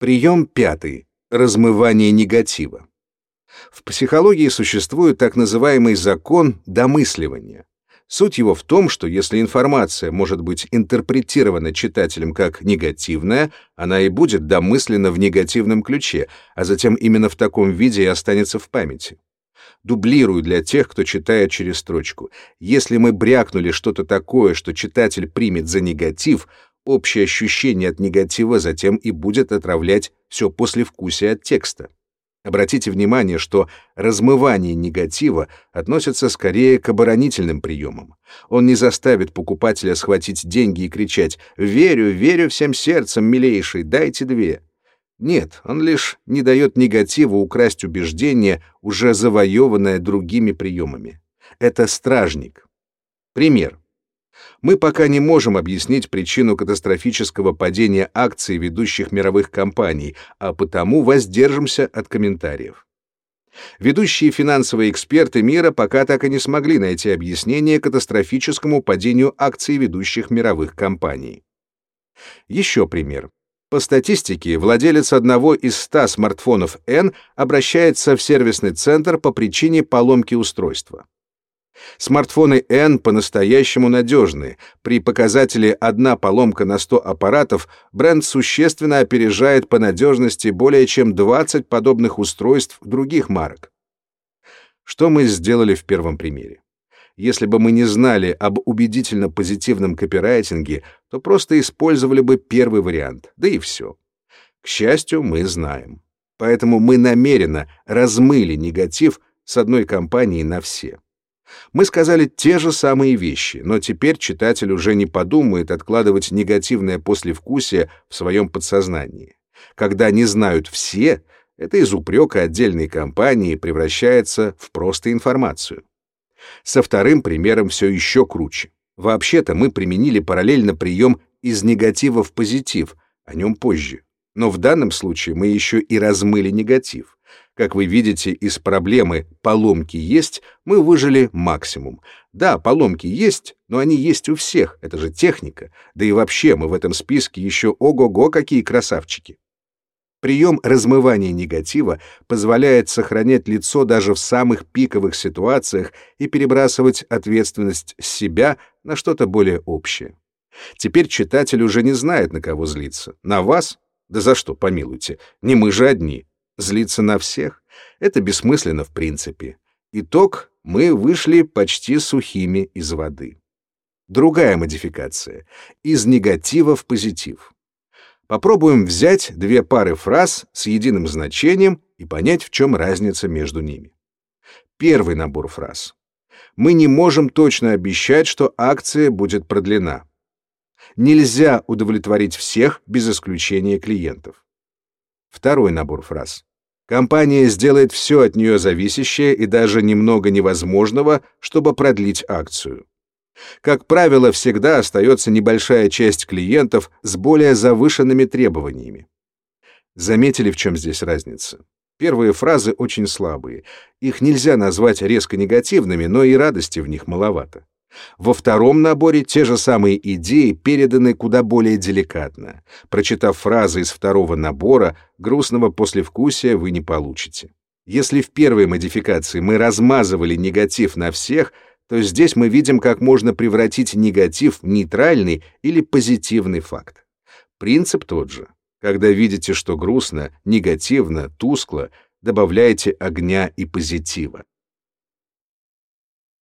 Прием пятый. Размывание негатива. В психологии существует так называемый закон домысливания. Суть его в том, что если информация может быть интерпретирована читателем как негативная, она и будет домыслена в негативном ключе, а затем именно в таком виде и останется в памяти. Дублирую для тех, кто читает через строчку. Если мы брякнули что-то такое, что читатель примет за негатив, общее ощущение от негатива затем и будет отравлять все послевкусие от текста. Обратите внимание, что размывание негатива относится скорее к оборонительным приемам. Он не заставит покупателя схватить деньги и кричать «Верю, верю всем сердцем, милейший, дайте две». Нет, он лишь не дает негативу украсть убеждение, уже завоеванное другими приемами. Это стражник. Пример мы пока не можем объяснить причину катастрофического падения акций ведущих мировых компаний, а потому воздержимся от комментариев. Ведущие финансовые эксперты мира пока так и не смогли найти объяснение катастрофическому падению акций ведущих мировых компаний. Еще пример. По статистике, владелец одного из 100 смартфонов N обращается в сервисный центр по причине поломки устройства. Смартфоны N по-настоящему надежны. При показателе одна поломка на 100 аппаратов бренд существенно опережает по надежности более чем 20 подобных устройств других марок. Что мы сделали в первом примере? Если бы мы не знали об убедительно позитивном копирайтинге, то просто использовали бы первый вариант, да и все. К счастью, мы знаем. Поэтому мы намеренно размыли негатив с одной компании на все. Мы сказали те же самые вещи, но теперь читатель уже не подумает откладывать негативное послевкусие в своем подсознании. Когда не знают все, это из упрека отдельной компании превращается в просто информацию. Со вторым примером все еще круче. Вообще-то мы применили параллельно прием из негатива в позитив, о нем позже. Но в данном случае мы еще и размыли негатив. Как вы видите, из проблемы «поломки есть» мы выжили максимум. Да, поломки есть, но они есть у всех, это же техника. Да и вообще мы в этом списке еще ого-го какие красавчики. Прием размывания негатива позволяет сохранять лицо даже в самых пиковых ситуациях и перебрасывать ответственность с себя на что-то более общее. Теперь читатель уже не знает, на кого злиться. На вас? Да за что, помилуйте, не мы же одни. Злиться на всех — это бессмысленно в принципе. Итог — мы вышли почти сухими из воды. Другая модификация — из негатива в позитив. Попробуем взять две пары фраз с единым значением и понять, в чем разница между ними. Первый набор фраз. Мы не можем точно обещать, что акция будет продлена. Нельзя удовлетворить всех без исключения клиентов. Второй набор фраз. Компания сделает все от нее зависящее и даже немного невозможного, чтобы продлить акцию. Как правило, всегда остается небольшая часть клиентов с более завышенными требованиями. Заметили, в чем здесь разница? Первые фразы очень слабые. Их нельзя назвать резко негативными, но и радости в них маловато. Во втором наборе те же самые идеи переданы куда более деликатно. Прочитав фразы из второго набора, грустного послевкусия вы не получите. Если в первой модификации мы размазывали негатив на всех, то здесь мы видим, как можно превратить негатив в нейтральный или позитивный факт. Принцип тот же. Когда видите, что грустно, негативно, тускло, добавляйте огня и позитива.